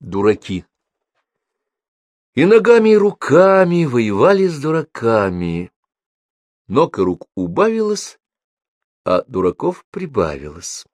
дураки. И ногами, и руками воевали с дураками. Ног и рук убавилось, а дураков прибавилось.